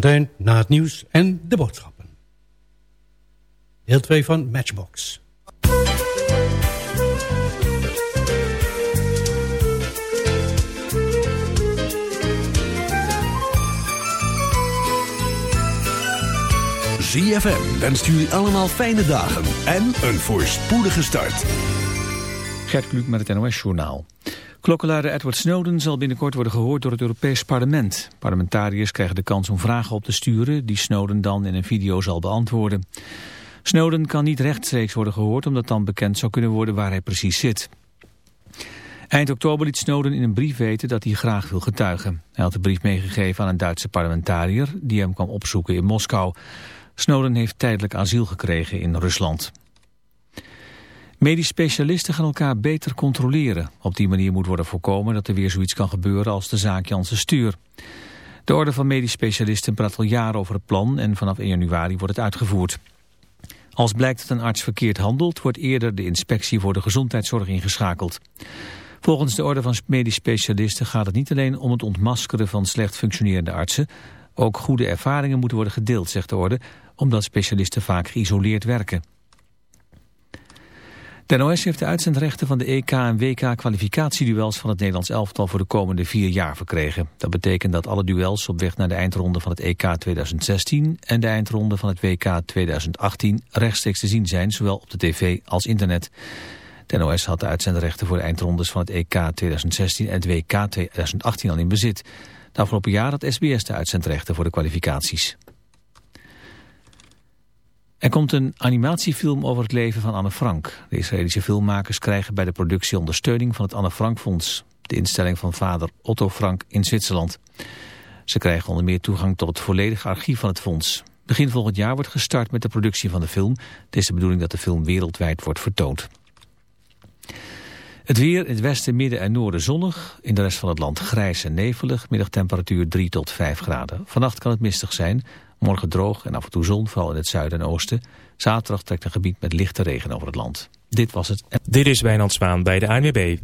Zometeen na het nieuws en de boodschappen. Deel 2 van Matchbox. ZFM wenst jullie allemaal fijne dagen en een voorspoedige start. Gert Kluk met het NOS-journaal. Klokkenluider Edward Snowden zal binnenkort worden gehoord door het Europees Parlement. Parlementariërs krijgen de kans om vragen op te sturen... die Snowden dan in een video zal beantwoorden. Snowden kan niet rechtstreeks worden gehoord... omdat dan bekend zou kunnen worden waar hij precies zit. Eind oktober liet Snowden in een brief weten dat hij graag wil getuigen. Hij had de brief meegegeven aan een Duitse parlementariër... die hem kwam opzoeken in Moskou... Snowden heeft tijdelijk asiel gekregen in Rusland. Medisch specialisten gaan elkaar beter controleren. Op die manier moet worden voorkomen dat er weer zoiets kan gebeuren als de zaak Janssen Stuur. De orde van medisch specialisten praat al jaren over het plan en vanaf 1 januari wordt het uitgevoerd. Als blijkt dat een arts verkeerd handelt, wordt eerder de inspectie voor de gezondheidszorg ingeschakeld. Volgens de orde van medisch specialisten gaat het niet alleen om het ontmaskeren van slecht functionerende artsen. Ook goede ervaringen moeten worden gedeeld, zegt de orde, omdat specialisten vaak geïsoleerd werken. De NOS heeft de uitzendrechten van de EK en WK kwalificatieduels van het Nederlands elftal voor de komende vier jaar verkregen. Dat betekent dat alle duels op weg naar de eindronde van het EK 2016 en de eindronde van het WK 2018 rechtstreeks te zien zijn, zowel op de tv als internet. De NOS had de uitzendrechten voor de eindrondes van het EK 2016 en het WK 2018 al in bezit. De afgelopen jaar had SBS de uitzendrechten voor de kwalificaties. Er komt een animatiefilm over het leven van Anne Frank. De Israëlische filmmakers krijgen bij de productie ondersteuning van het Anne Frank Fonds, de instelling van vader Otto Frank in Zwitserland. Ze krijgen onder meer toegang tot het volledige archief van het fonds. Begin volgend jaar wordt gestart met de productie van de film. Het is de bedoeling dat de film wereldwijd wordt vertoond. Het weer in het westen, midden en noorden zonnig. In de rest van het land grijs en nevelig. Middagtemperatuur 3 tot 5 graden. Vannacht kan het mistig zijn. Morgen droog en af en toe zon, vooral in het zuiden en oosten. Zaterdag trekt een gebied met lichte regen over het land. Dit was het. Dit is Wijnand Zwaan bij de ANWB.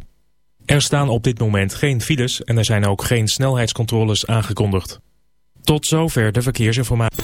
Er staan op dit moment geen files en er zijn ook geen snelheidscontroles aangekondigd. Tot zover de verkeersinformatie.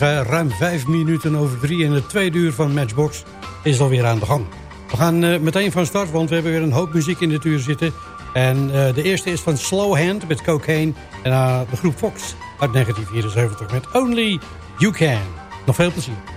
Ruim vijf minuten over drie en het tweede uur van Matchbox is alweer aan de gang. We gaan eh, meteen van start, want we hebben weer een hoop muziek in dit uur zitten. En eh, de eerste is van Slow Hand met Cocaine en uh, de groep Fox uit 1974 met Only You Can. Nog veel plezier.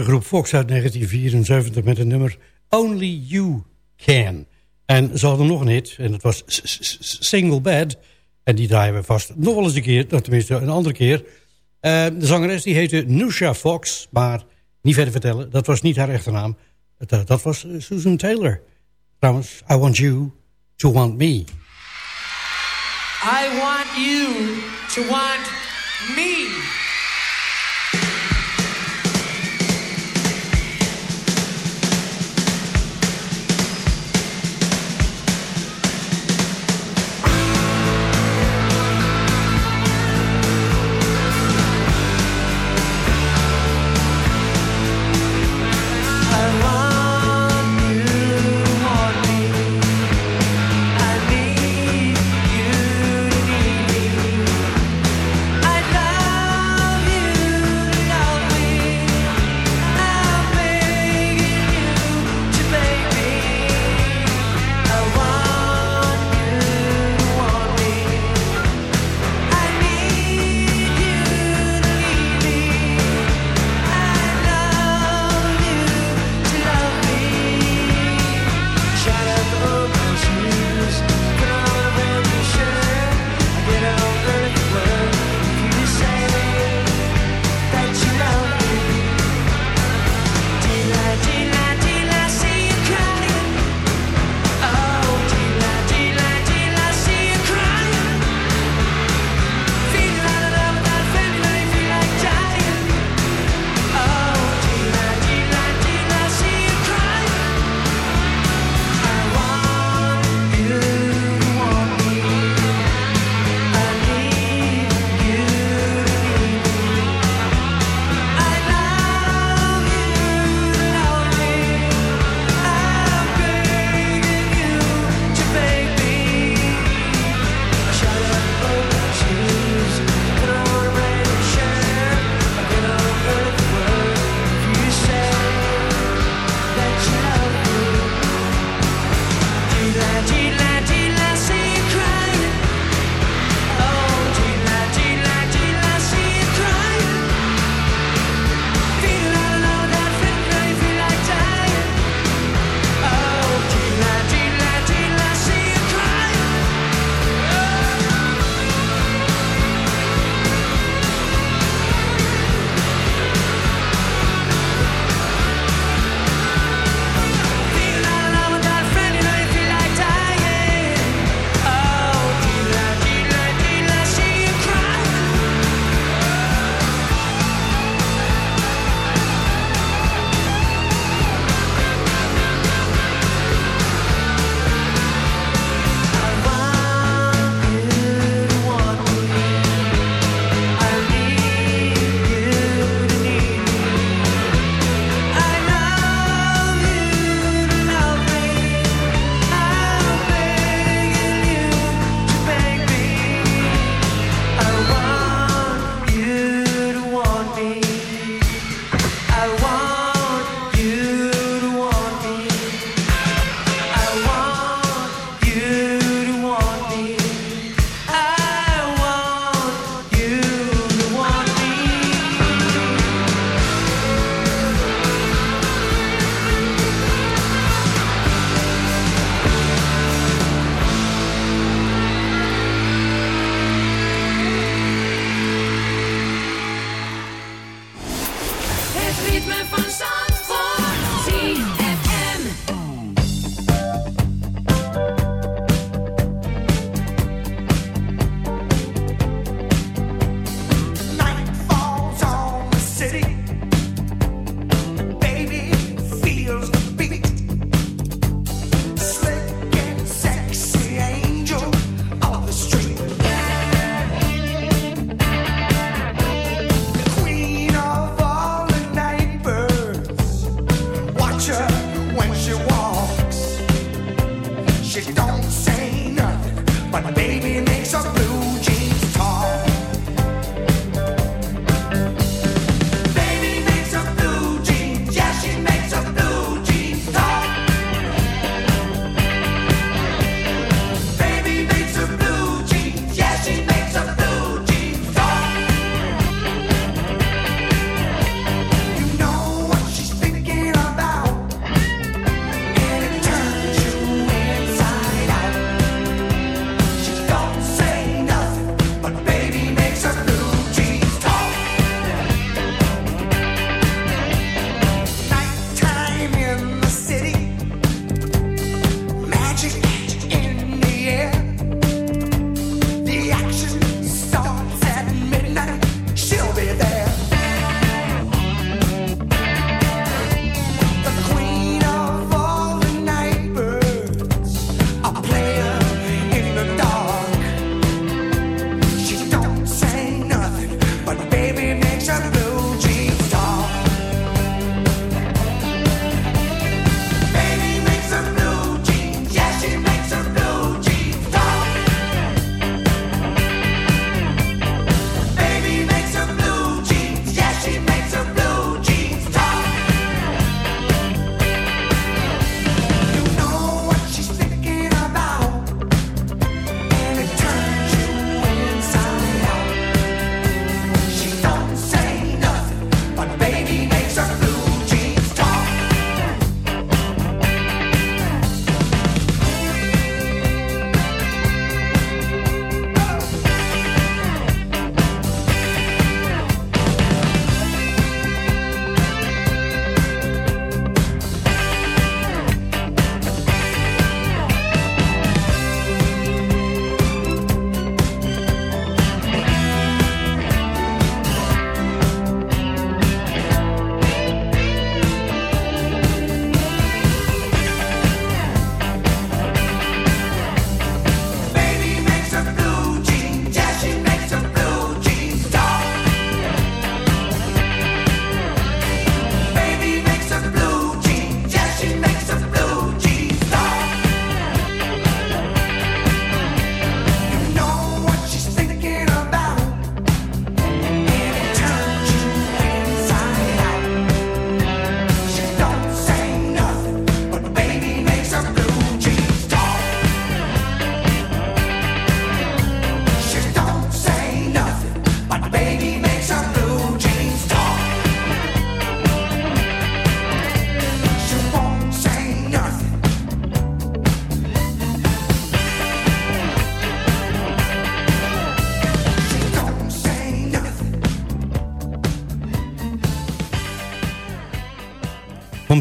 De groep Fox uit 1974 met het nummer Only You Can. En ze hadden nog een hit en dat was Single Bed. En die draaien we vast nog wel eens een keer, tenminste een andere keer. Eh, de zangeres die heette Nusha Fox, maar niet verder vertellen. Dat was niet haar echte naam. Dat, eh, dat was eh, Susan Taylor. Trouwens, I Want You to Want Me. I want you to want me.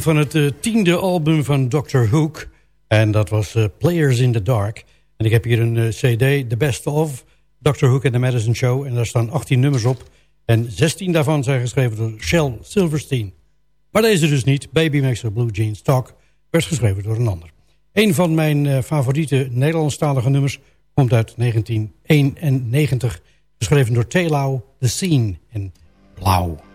Van het eh, tiende album van Dr. Hook. En dat was eh, Players in the Dark. En ik heb hier een eh, cd, The Best of Dr. Hook and the Madison Show. En daar staan 18 nummers op. En 16 daarvan zijn geschreven door Shel Silverstein. Maar deze dus niet. Baby Makes a Blue Jeans Talk werd geschreven door een ander. Een van mijn favoriete Nederlandstalige nummers komt uit 1991. Geschreven door Telau, The Scene in Blauw.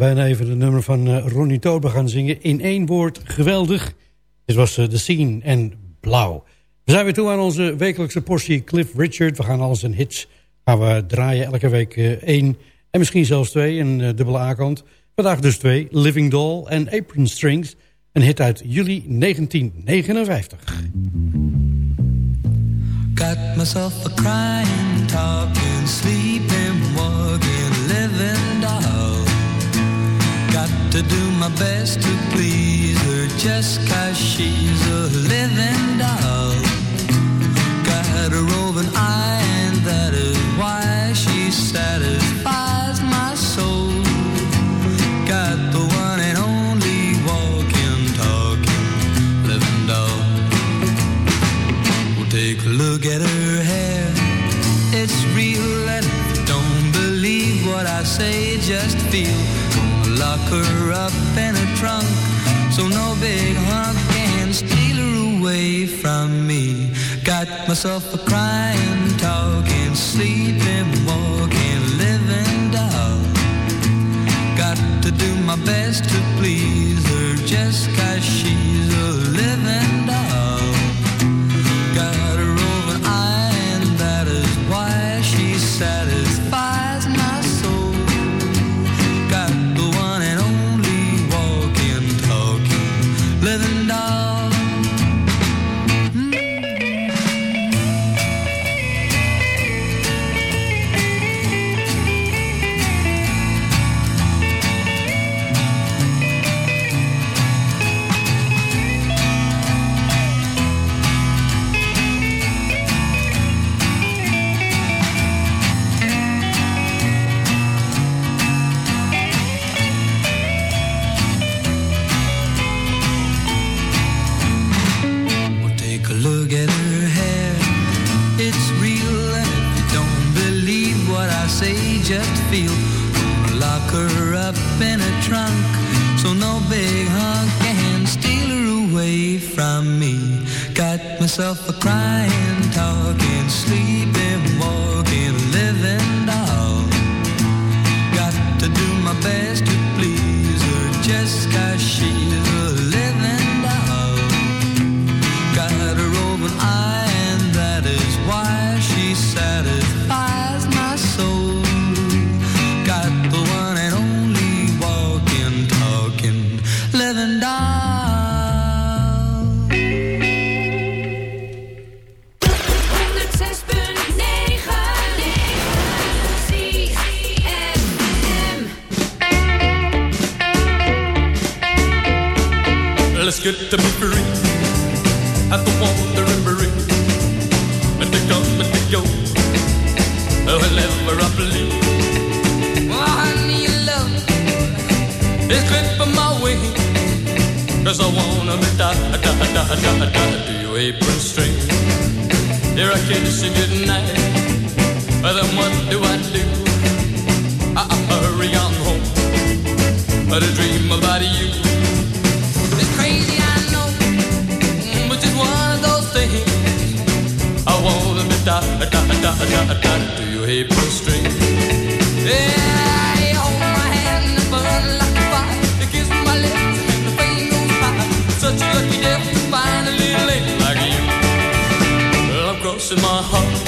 Bijna even het nummer van eh, Ronnie Tober gaan zingen. In één woord, geweldig. Dit was eh, The Scene en Blauw. We zijn weer toe aan onze wekelijkse portie Cliff Richard. We gaan alles in hits gaan we draaien. Elke week eh, één en misschien zelfs twee. Een eh, dubbele A-kant. Vandaag dus twee. Living Doll en Apron Strings. Een hit uit juli 1959. Got myself a crying, talking, sleeping, walking, to do my best to please her just cause she's a living doll. Got a roving eye, and that is why she satisfies my soul. Got the one and only walking, talking, living doll. Well, take a look at her hair. It's real, and don't believe what I say, just feel. Lock her up in a trunk, so no big hunk can steal her away from me. Got myself a crying, talking, sleeping, walking, living doll. Got to do my best to please her just cause she's a living cause I wanna be da da da da da to your apron string. Here I kiss you goodnight, but then what do I do? I, I hurry on home, but I dream about you. It's crazy, I know, mm, but it's one of those things. I wanna be da da da da da to your apron string. Yeah, in my heart.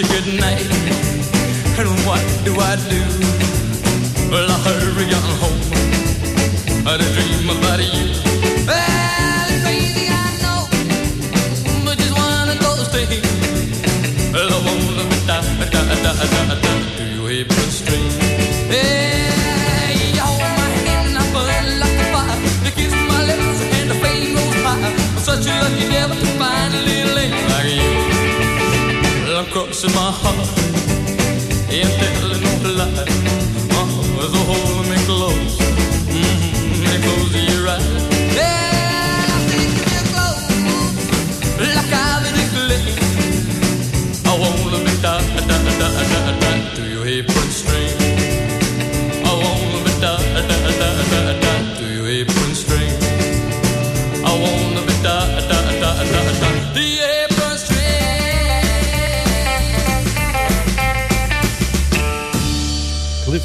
a good night. And what do I do? Well, I hurry on home. I dream about you. Well, it's crazy, I know. But just one of those things. Well, I wanna da da da da da to your April string. Hey, you hold my hand, I burn like a fire. You kiss my lips and the flame goes high. I'm such a lucky devil. crossing my heart. If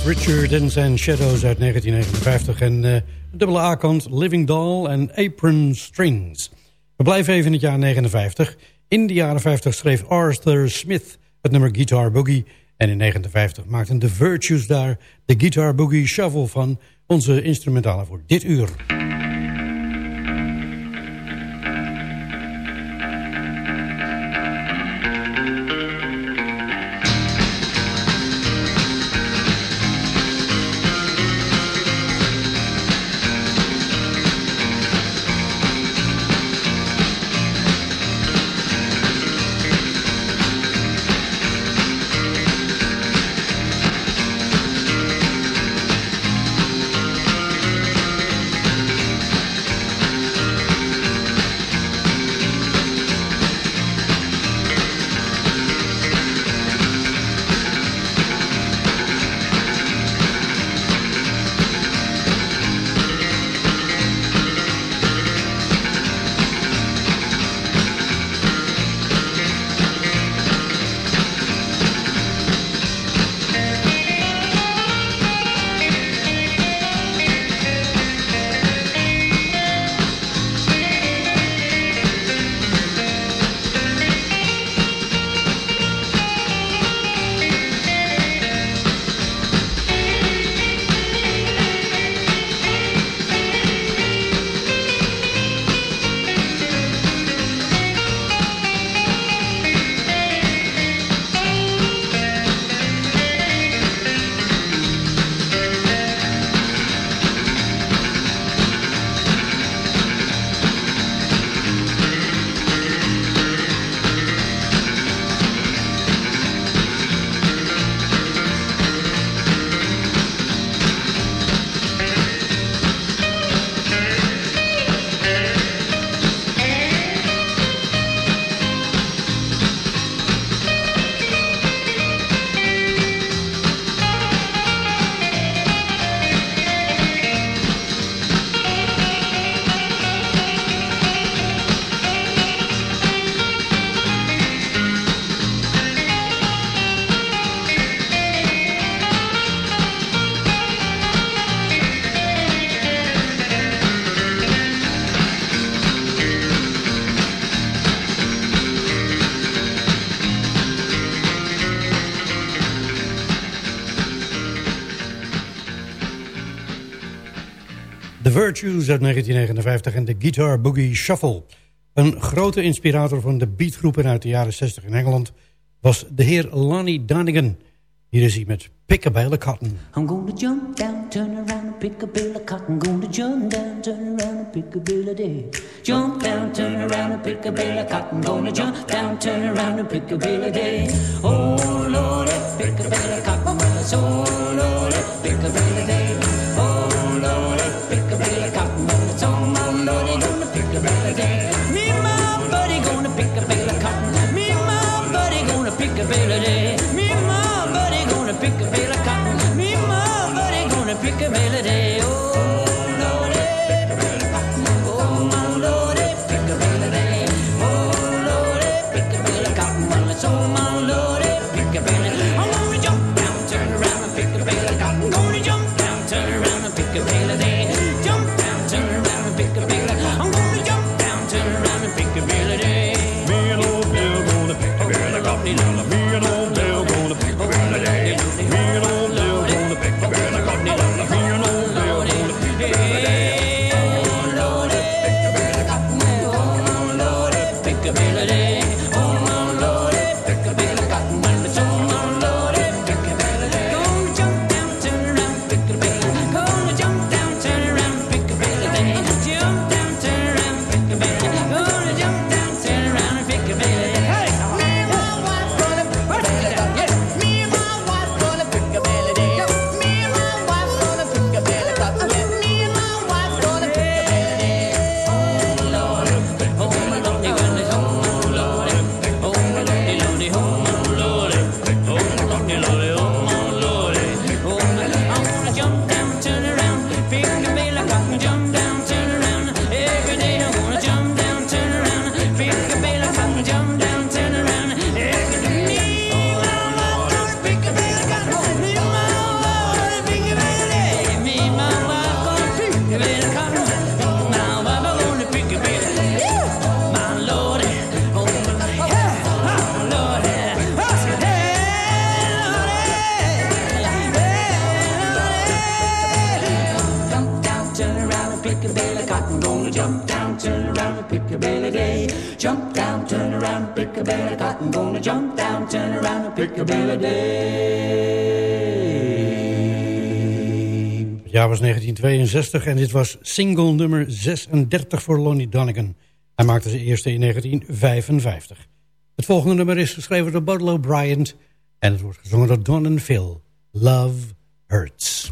Richard zijn Shadows uit 1959. En de dubbele A-kant Living Doll en Apron Strings. We blijven even in het jaar 59. In de jaren 50 schreef Arthur Smith het nummer Guitar Boogie. En in 59 maakten de Virtues daar de Guitar Boogie Shuffle van. Onze instrumentale voor dit uur. Virtues uit 1959 en de Guitar Boogie Shuffle. Een grote inspirator van de beatgroepen uit de jaren 60 in Engeland... was de heer Lonnie Donegan. Hier is hij met Pick a Bale of Cotton. I'm gonna jump down, turn around and pick a bale of cotton. Gonna jump down, turn around and pick a bale of day. Jump down, turn around and pick a bale of cotton. Gonna jump down, turn around and pick a bale of day. Oh Lord, pick a bale of cotton. Oh Lord, pick a bale of day. A. Me and my buddy gonna pick a bale of cotton. Me and my buddy gonna pick a bale of day. Jump down, turn around day. Het jaar was 1962 en dit was single nummer 36 voor Lonnie Donegan. Hij maakte zijn eerste in 1955. Het volgende nummer is geschreven door Bud Bryant en het wordt gezongen door Don en Phil. Love Hurts.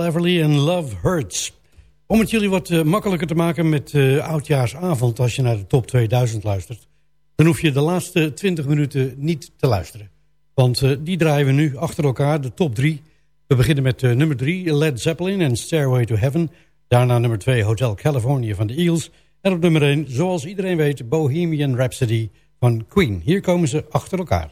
Everly Love Hurts. Om het jullie wat eh, makkelijker te maken met eh, oudjaarsavond... als je naar de top 2000 luistert... dan hoef je de laatste 20 minuten niet te luisteren. Want eh, die draaien we nu achter elkaar, de top 3. We beginnen met nummer 3, Led Zeppelin en Stairway to Heaven. Daarna nummer 2, Hotel California van de Eels. En op nummer 1, zoals iedereen weet, Bohemian Rhapsody van Queen. Hier komen ze achter elkaar.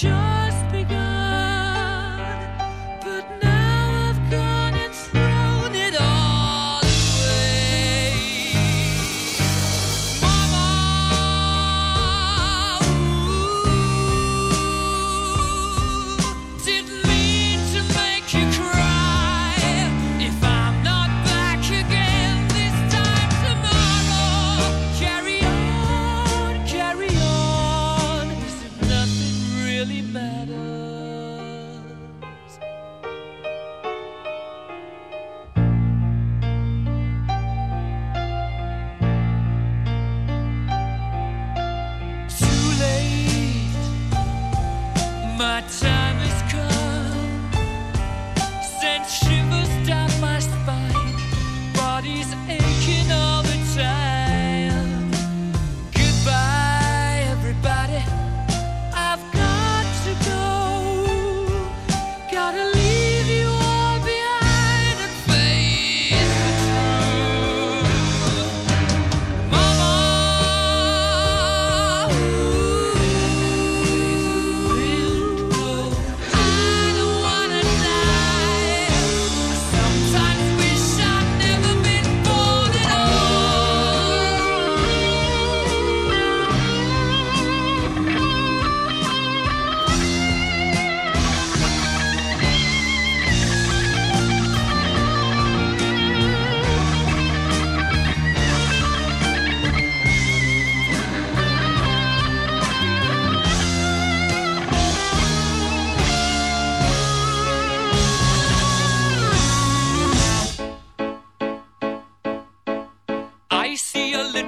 joy.